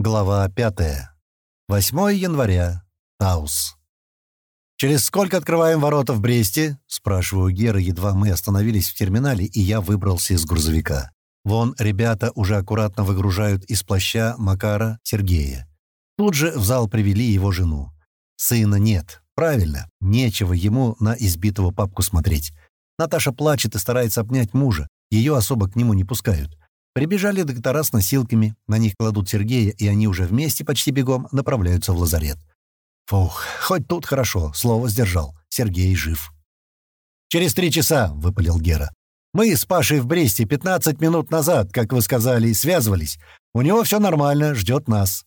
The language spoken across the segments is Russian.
Глава 5. 8 января. Таус. «Через сколько открываем ворота в Бресте?» — спрашиваю Гера, едва мы остановились в терминале, и я выбрался из грузовика. Вон ребята уже аккуратно выгружают из плаща Макара Сергея. Тут же в зал привели его жену. Сына нет. Правильно, нечего ему на избитого папку смотреть. Наташа плачет и старается обнять мужа. Ее особо к нему не пускают. Прибежали доктора с носилками, на них кладут Сергея, и они уже вместе почти бегом направляются в лазарет. Фух, хоть тут хорошо, слово сдержал. Сергей жив. «Через три часа», — выпалил Гера. «Мы с Пашей в Бресте 15 минут назад, как вы сказали, связывались. У него все нормально, ждет нас».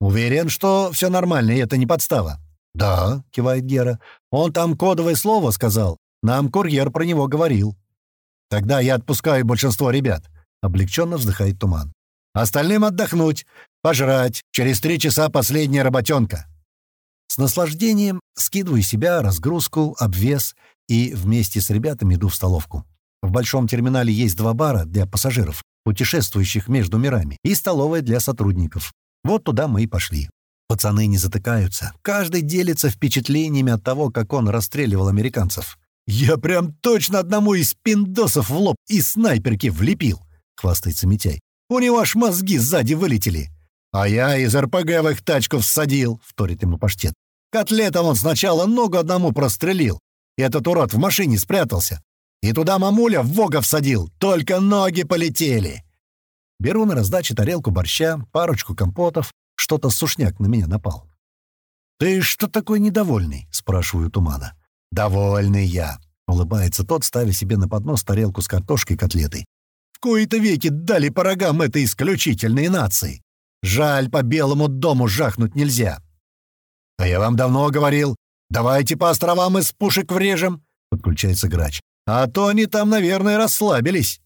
«Уверен, что все нормально, и это не подстава». «Да», — кивает Гера. «Он там кодовое слово сказал. Нам курьер про него говорил». «Тогда я отпускаю большинство ребят. Облегченно вздыхает туман. Остальным отдохнуть, пожрать. Через три часа последняя работенка. С наслаждением скидываю себя, разгрузку, обвес и вместе с ребятами иду в столовку. В большом терминале есть два бара для пассажиров, путешествующих между мирами, и столовая для сотрудников. Вот туда мы и пошли. Пацаны не затыкаются. Каждый делится впечатлениями от того, как он расстреливал американцев. «Я прям точно одному из пиндосов в лоб и снайперки влепил!» — хвастается Митяй. «У него аж мозги сзади вылетели!» «А я из РПГ в их тачку всадил!» — вторит ему паштет. «Котлетом он сначала ногу одному прострелил. Этот урод в машине спрятался. И туда мамуля в вога всадил. Только ноги полетели!» Беру на раздаче тарелку борща, парочку компотов. Что-то сушняк на меня напал. «Ты что такой недовольный?» — спрашиваю Тумана. «Довольный я», — улыбается тот, ставя себе на поднос тарелку с картошкой и котлетой. В кои-то веки дали по рогам этой исключительной нации. Жаль, по Белому дому жахнуть нельзя. А я вам давно говорил, давайте по островам из пушек врежем, подключается грач. А то они там, наверное, расслабились.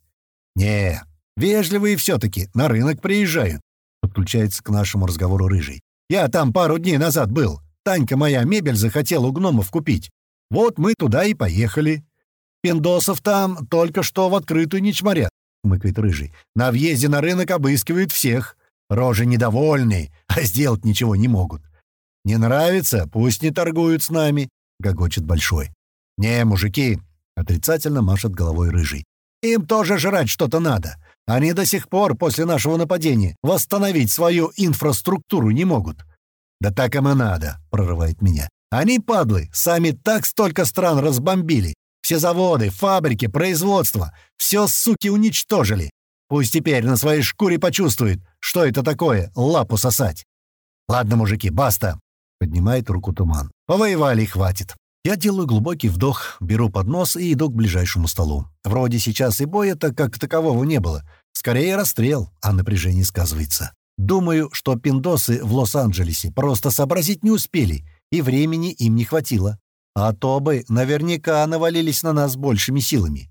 Не, вежливые все-таки, на рынок приезжают, подключается к нашему разговору рыжий. Я там пару дней назад был. Танька моя мебель захотела у гномов купить. Вот мы туда и поехали. Пиндосов там только что в открытую не чморят. — хмыкает Рыжий. «На въезде на рынок обыскивают всех. Рожи недовольные, а сделать ничего не могут. Не нравится? Пусть не торгуют с нами», — гогочет Большой. «Не, мужики», — отрицательно машет головой Рыжий. «Им тоже жрать что-то надо. Они до сих пор после нашего нападения восстановить свою инфраструктуру не могут». «Да так им и надо», — прорывает меня. «Они, падлы, сами так столько стран разбомбили, все заводы, фабрики, производство — все, суки, уничтожили. Пусть теперь на своей шкуре почувствует, что это такое — лапу сосать. Ладно, мужики, баста. Поднимает руку туман. Повоевали, хватит. Я делаю глубокий вдох, беру поднос и иду к ближайшему столу. Вроде сейчас и боя-то как такового не было. Скорее расстрел, а напряжение сказывается. Думаю, что пиндосы в Лос-Анджелесе просто сообразить не успели, и времени им не хватило. А то бы наверняка навалились на нас большими силами.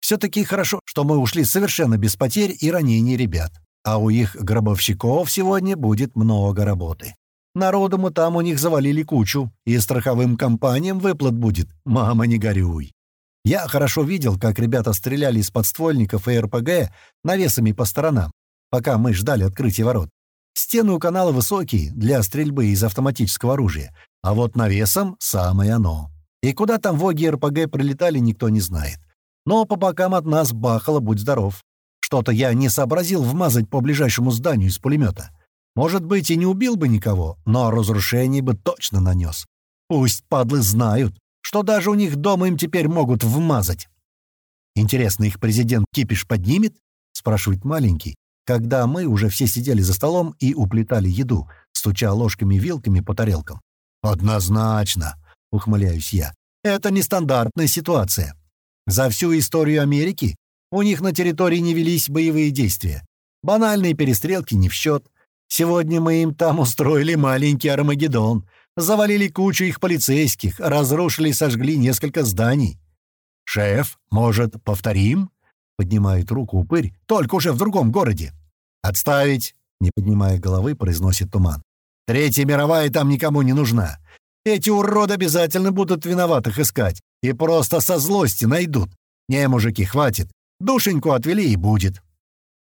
Все-таки хорошо, что мы ушли совершенно без потерь и ранений ребят. А у их гробовщиков сегодня будет много работы. Народу мы там у них завалили кучу, и страховым компаниям выплат будет. Мама, не горюй. Я хорошо видел, как ребята стреляли из подствольников и РПГ навесами по сторонам, пока мы ждали открытия ворот. Стены у канала высокие для стрельбы из автоматического оружия, а вот навесом самое оно. И куда там воги РПГ прилетали, никто не знает. Но по бокам от нас бахало, будь здоров. Что-то я не сообразил вмазать по ближайшему зданию из пулемета. Может быть, и не убил бы никого, но разрушение бы точно нанес. Пусть падлы знают, что даже у них дома им теперь могут вмазать. «Интересно, их президент кипиш поднимет?» — спрашивает маленький, когда мы уже все сидели за столом и уплетали еду, стуча ложками и вилками по тарелкам. «Однозначно», — ухмыляюсь я. «Это нестандартная ситуация. За всю историю Америки у них на территории не велись боевые действия. Банальные перестрелки не в счет. Сегодня мы им там устроили маленький Армагеддон, завалили кучу их полицейских, разрушили и сожгли несколько зданий. «Шеф, может, повторим?» — поднимает руку упырь, только уже в другом городе. «Отставить!» — не поднимая головы, произносит туман. Третья мировая там никому не нужна. Эти уроды обязательно будут виноватых искать и просто со злости найдут. Не, мужики, хватит. Душеньку отвели и будет.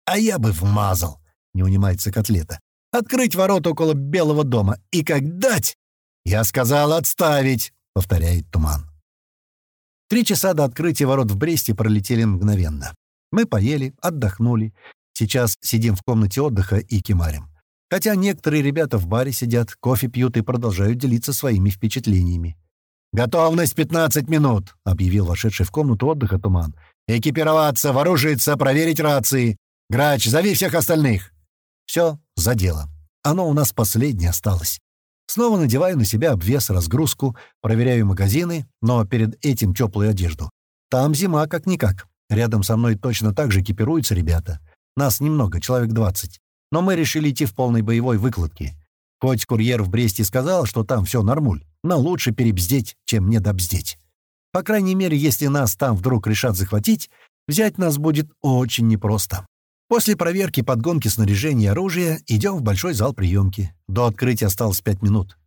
А я бы вмазал, не унимается котлета. Открыть ворота около Белого дома. И как дать? Я сказал отставить, повторяет Туман. Три часа до открытия ворот в Бресте пролетели мгновенно. Мы поели, отдохнули. Сейчас сидим в комнате отдыха и кемарим. Хотя некоторые ребята в баре сидят, кофе пьют и продолжают делиться своими впечатлениями. «Готовность 15 минут», — объявил вошедший в комнату отдыха Туман. «Экипироваться, вооружиться, проверить рации. Грач, зови всех остальных». «Все, за дело. Оно у нас последнее осталось». Снова надеваю на себя обвес, разгрузку, проверяю магазины, но перед этим теплую одежду. Там зима как-никак. Рядом со мной точно так же экипируются ребята. Нас немного, человек 20. Но мы решили идти в полной боевой выкладке. Хоть курьер в Бресте сказал, что там все нормуль, но лучше перебздеть, чем недобздеть. По крайней мере, если нас там вдруг решат захватить, взять нас будет очень непросто. После проверки подгонки снаряжения и оружия идем в большой зал приемки. До открытия осталось пять минут.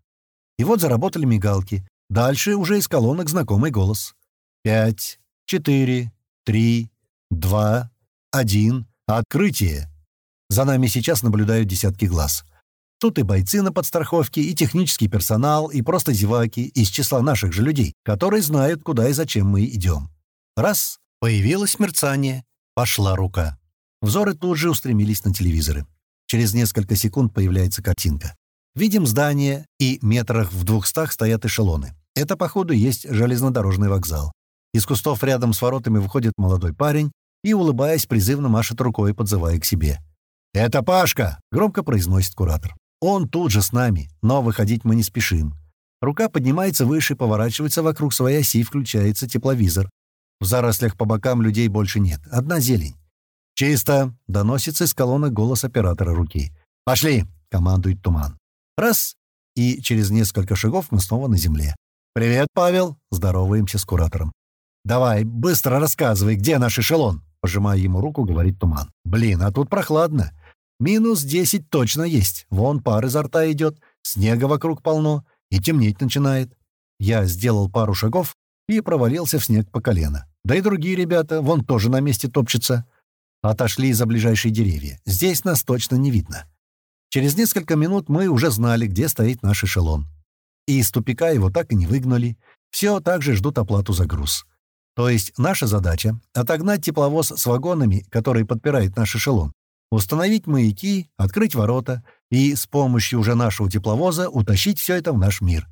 И вот заработали мигалки. Дальше уже из колонок знакомый голос. «Пять, четыре, три, два, один. Открытие!» За нами сейчас наблюдают десятки глаз. Тут и бойцы на подстраховке, и технический персонал, и просто зеваки из числа наших же людей, которые знают, куда и зачем мы идем. Раз — появилось мерцание, пошла рука. Взоры тут же устремились на телевизоры. Через несколько секунд появляется картинка. Видим здание, и метрах в двухстах стоят эшелоны. Это, походу, есть железнодорожный вокзал. Из кустов рядом с воротами выходит молодой парень и, улыбаясь, призывно машет рукой, подзывая к себе. «Это Пашка!» — громко произносит куратор. Он тут же с нами, но выходить мы не спешим. Рука поднимается выше, поворачивается вокруг своей оси, включается тепловизор. В зарослях по бокам людей больше нет. Одна зелень. «Чисто!» — доносится из колонок голос оператора руки. «Пошли!» — командует Туман. «Раз!» И через несколько шагов мы снова на земле. «Привет, Павел!» — здороваемся с куратором. «Давай, быстро рассказывай, где наш эшелон?» Пожимая ему руку, говорит Туман. «Блин, а тут прохладно. Минус десять точно есть. Вон пар изо рта идет, снега вокруг полно, и темнеть начинает. Я сделал пару шагов и провалился в снег по колено. Да и другие ребята, вон тоже на месте топчутся. Отошли за ближайшие деревья. Здесь нас точно не видно. Через несколько минут мы уже знали, где стоит наш эшелон. И из тупика его так и не выгнали. Все так же ждут оплату за груз. То есть наша задача — отогнать тепловоз с вагонами, который подпирает наш эшелон, установить маяки, открыть ворота и с помощью уже нашего тепловоза утащить все это в наш мир.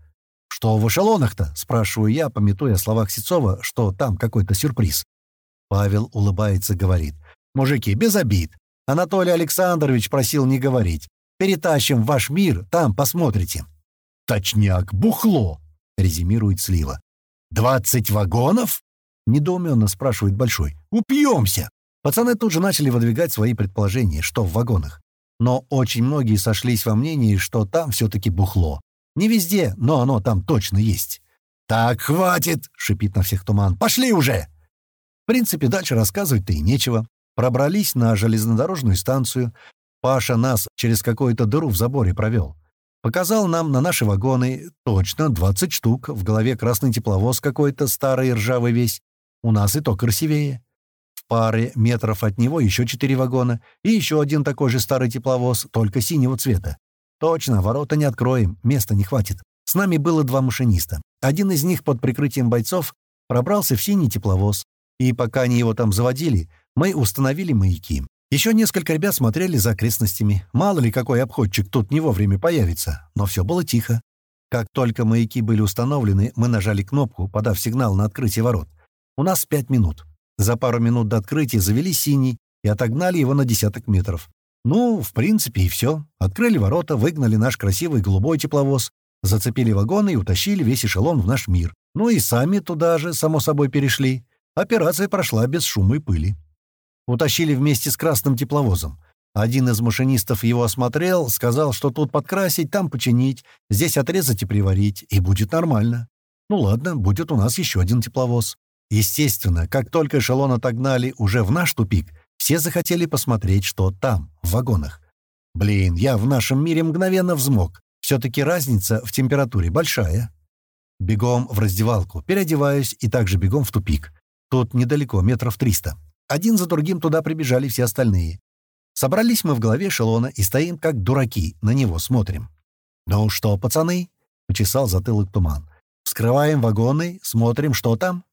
«Что в эшелонах-то?» — спрашиваю я, пометуя о словах Сецова, что там какой-то сюрприз. Павел улыбается, говорит. «Мужики, без обид. Анатолий Александрович просил не говорить. Перетащим в ваш мир, там посмотрите». «Точняк, бухло!» — резюмирует Слива. «Двадцать вагонов?» — недоуменно спрашивает Большой. «Упьемся!» Пацаны тут же начали выдвигать свои предположения, что в вагонах. Но очень многие сошлись во мнении, что там все-таки бухло. Не везде, но оно там точно есть. «Так, хватит!» — шипит на всех туман. «Пошли уже!» В принципе, дальше рассказывать-то и нечего. Пробрались на железнодорожную станцию. Паша нас через какую-то дыру в заборе провел. Показал нам на наши вагоны, точно, 20 штук, в голове красный тепловоз какой-то, старый ржавый весь. У нас и то красивее паре метров от него еще четыре вагона и еще один такой же старый тепловоз, только синего цвета. Точно, ворота не откроем, места не хватит. С нами было два машиниста. Один из них под прикрытием бойцов пробрался в синий тепловоз. И пока они его там заводили, мы установили маяки. Еще несколько ребят смотрели за окрестностями. Мало ли какой обходчик тут не вовремя появится. Но все было тихо. Как только маяки были установлены, мы нажали кнопку, подав сигнал на открытие ворот. У нас пять минут. За пару минут до открытия завели синий и отогнали его на десяток метров. Ну, в принципе, и все. Открыли ворота, выгнали наш красивый голубой тепловоз, зацепили вагоны и утащили весь эшелон в наш мир. Ну и сами туда же, само собой, перешли. Операция прошла без шума и пыли. Утащили вместе с красным тепловозом. Один из машинистов его осмотрел, сказал, что тут подкрасить, там починить, здесь отрезать и приварить, и будет нормально. Ну ладно, будет у нас еще один тепловоз. Естественно, как только эшелон отогнали уже в наш тупик, все захотели посмотреть, что там, в вагонах. Блин, я в нашем мире мгновенно взмок. Все-таки разница в температуре большая. Бегом в раздевалку, переодеваюсь и также бегом в тупик. Тут недалеко, метров триста. Один за другим туда прибежали все остальные. Собрались мы в голове эшелона и стоим как дураки, на него смотрим. «Ну что, пацаны?» — почесал затылок туман. «Вскрываем вагоны, смотрим, что там?»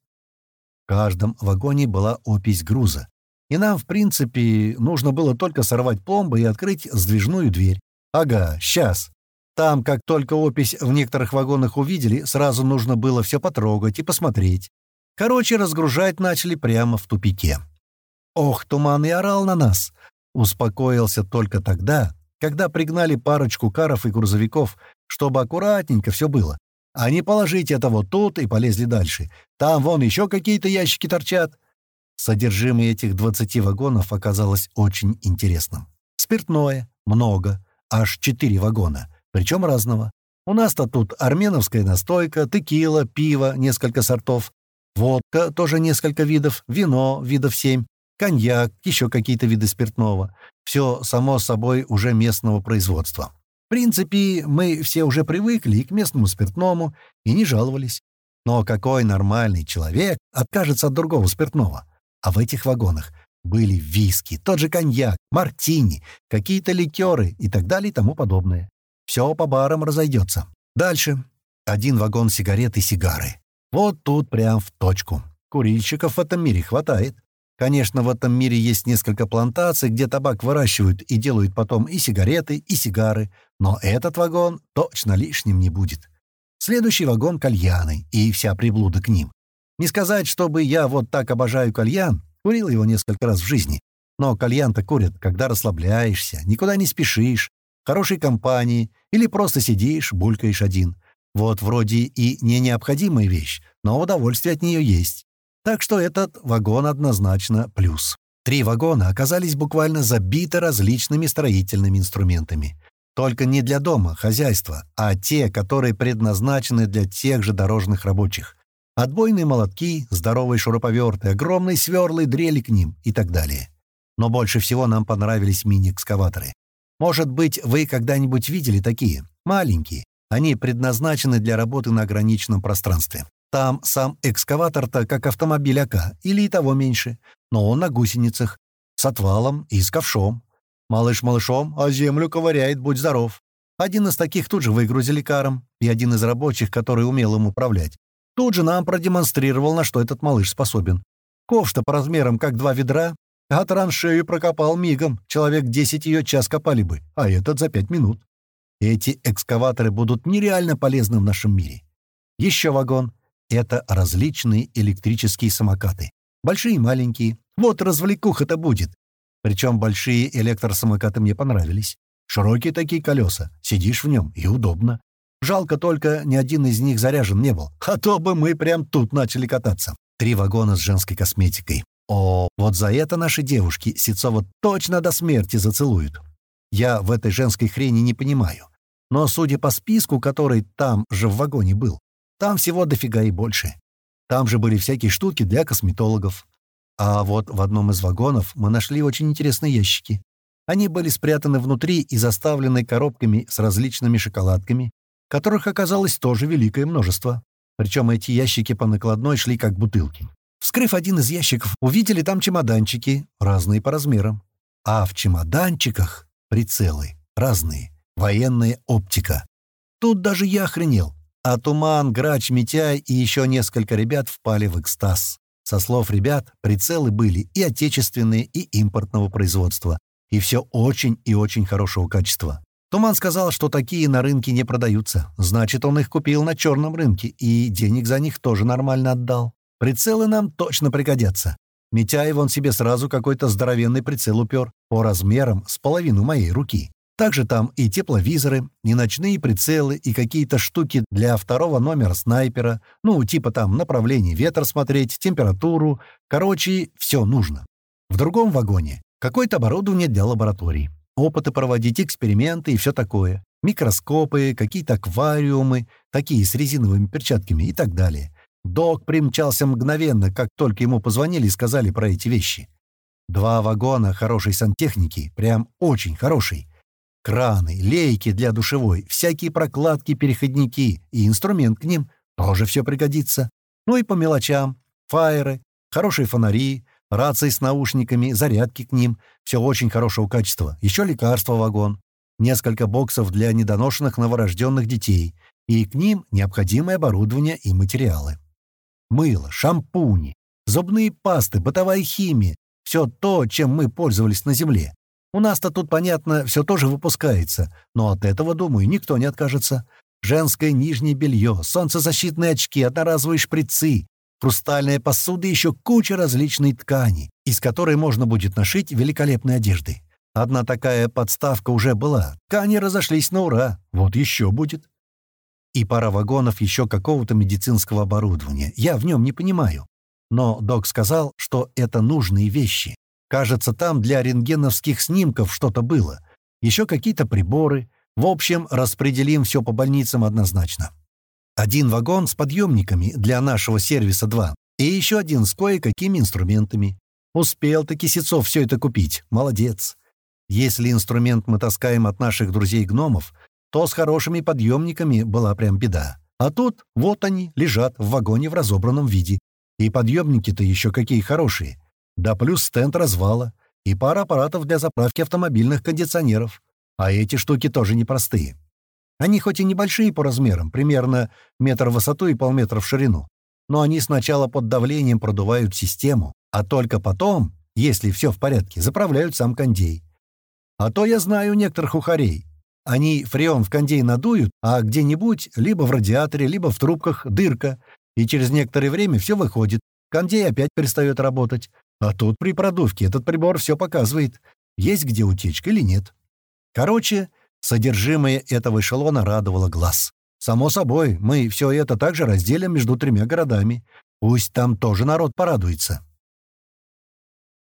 В каждом вагоне была опись груза. И нам, в принципе, нужно было только сорвать пломбы и открыть сдвижную дверь. Ага, сейчас. Там, как только опись в некоторых вагонах увидели, сразу нужно было все потрогать и посмотреть. Короче, разгружать начали прямо в тупике. Ох, туман и орал на нас. Успокоился только тогда, когда пригнали парочку каров и грузовиков, чтобы аккуратненько все было. А не положить это вот тут и полезли дальше. Там вон еще какие-то ящики торчат. Содержимое этих 20 вагонов оказалось очень интересным. Спиртное, много, аж 4 вагона, причем разного. У нас-то тут арменовская настойка, текила, пиво, несколько сортов, водка, тоже несколько видов, вино, видов 7, коньяк, еще какие-то виды спиртного. Все, само собой, уже местного производства. В принципе, мы все уже привыкли и к местному спиртному, и не жаловались. Но какой нормальный человек откажется от другого спиртного? А в этих вагонах были виски, тот же коньяк, мартини, какие-то ликеры и так далее и тому подобное. Все по барам разойдется. Дальше. Один вагон сигарет и сигары. Вот тут прям в точку. Курильщиков в этом мире хватает. Конечно, в этом мире есть несколько плантаций, где табак выращивают и делают потом и сигареты, и сигары, но этот вагон точно лишним не будет. Следующий вагон — кальяны и вся приблуда к ним. Не сказать, чтобы я вот так обожаю кальян, курил его несколько раз в жизни. Но кальян-то курят, когда расслабляешься, никуда не спешишь, в хорошей компании или просто сидишь, булькаешь один. Вот вроде и не необходимая вещь, но удовольствие от нее есть. Так что этот вагон однозначно плюс. Три вагона оказались буквально забиты различными строительными инструментами. Только не для дома, хозяйства, а те, которые предназначены для тех же дорожных рабочих. Отбойные молотки, здоровые шуруповерты, огромные сверлы, дрели к ним и так далее. Но больше всего нам понравились мини-экскаваторы. Может быть, вы когда-нибудь видели такие? Маленькие. Они предназначены для работы на ограниченном пространстве. Там сам экскаватор-то как автомобиль АК, или и того меньше. Но он на гусеницах, с отвалом и с ковшом. Малыш малышом, а землю ковыряет, будь здоров. Один из таких тут же выгрузили каром, и один из рабочих, который умел им управлять, Тут же нам продемонстрировал, на что этот малыш способен. Ковш-то по размерам как два ведра, а траншею прокопал мигом. Человек десять ее час копали бы, а этот за пять минут. Эти экскаваторы будут нереально полезны в нашем мире. Еще вагон — это различные электрические самокаты. Большие и маленькие. Вот развлекуха-то будет. Причем большие электросамокаты мне понравились. Широкие такие колеса, сидишь в нем и удобно. Жалко только, ни один из них заряжен не был. А то бы мы прям тут начали кататься. Три вагона с женской косметикой. О, вот за это наши девушки Сецова точно до смерти зацелуют. Я в этой женской хрени не понимаю. Но судя по списку, который там же в вагоне был, там всего дофига и больше. Там же были всякие штуки для косметологов. А вот в одном из вагонов мы нашли очень интересные ящики. Они были спрятаны внутри и заставлены коробками с различными шоколадками, которых оказалось тоже великое множество. Причем эти ящики по накладной шли как бутылки. Вскрыв один из ящиков, увидели там чемоданчики, разные по размерам. А в чемоданчиках прицелы, разные, военная оптика. Тут даже я охренел. А Туман, Грач, Митяй и еще несколько ребят впали в экстаз. Со слов ребят, прицелы были и отечественные, и импортного производства. И все очень и очень хорошего качества. Туман сказал, что такие на рынке не продаются. Значит, он их купил на черном рынке и денег за них тоже нормально отдал. Прицелы нам точно пригодятся. Митяев он себе сразу какой-то здоровенный прицел упер, по размерам с половину моей руки. Также там и тепловизоры, и ночные прицелы, и какие-то штуки для второго номера снайпера, ну, типа там направление ветра смотреть, температуру. Короче, все нужно. В другом вагоне какое-то оборудование для лабораторий опыты проводить, эксперименты и все такое. Микроскопы, какие-то аквариумы, такие с резиновыми перчатками и так далее. Док примчался мгновенно, как только ему позвонили и сказали про эти вещи. Два вагона хорошей сантехники, прям очень хорошей. Краны, лейки для душевой, всякие прокладки, переходники и инструмент к ним тоже все пригодится. Ну и по мелочам. Фаеры, хорошие фонари, Рации с наушниками, зарядки к ним. Все очень хорошего качества. Еще лекарства вагон. Несколько боксов для недоношенных новорожденных детей. И к ним необходимое оборудование и материалы. Мыло, шампуни, зубные пасты, бытовая химия. Все то, чем мы пользовались на Земле. У нас-то тут, понятно, все тоже выпускается, но от этого, думаю, никто не откажется. Женское нижнее белье, солнцезащитные очки, одноразовые шприцы, хрустальная посуда и еще куча различной ткани, из которой можно будет нашить великолепные одежды. Одна такая подставка уже была. Ткани разошлись на ура. Вот еще будет. И пара вагонов еще какого-то медицинского оборудования. Я в нем не понимаю. Но док сказал, что это нужные вещи. Кажется, там для рентгеновских снимков что-то было. Еще какие-то приборы. В общем, распределим все по больницам однозначно. Один вагон с подъемниками для нашего сервиса 2 и еще один с кое-какими инструментами. Успел-таки Сецов все это купить. Молодец. Если инструмент мы таскаем от наших друзей-гномов, то с хорошими подъемниками была прям беда. А тут вот они, лежат в вагоне в разобранном виде. И подъемники-то еще какие хорошие. Да плюс стенд развала. И пара аппаратов для заправки автомобильных кондиционеров. А эти штуки тоже непростые. Они хоть и небольшие по размерам, примерно метр в высоту и полметра в ширину, но они сначала под давлением продувают систему, а только потом, если все в порядке, заправляют сам кондей. А то я знаю некоторых ухарей. Они фреон в кондей надуют, а где-нибудь, либо в радиаторе, либо в трубках, дырка, и через некоторое время все выходит. Кондей опять перестает работать. А тут при продувке этот прибор все показывает, есть где утечка или нет. Короче, Содержимое этого эшелона радовало глаз. Само собой, мы все это также разделим между тремя городами. Пусть там тоже народ порадуется.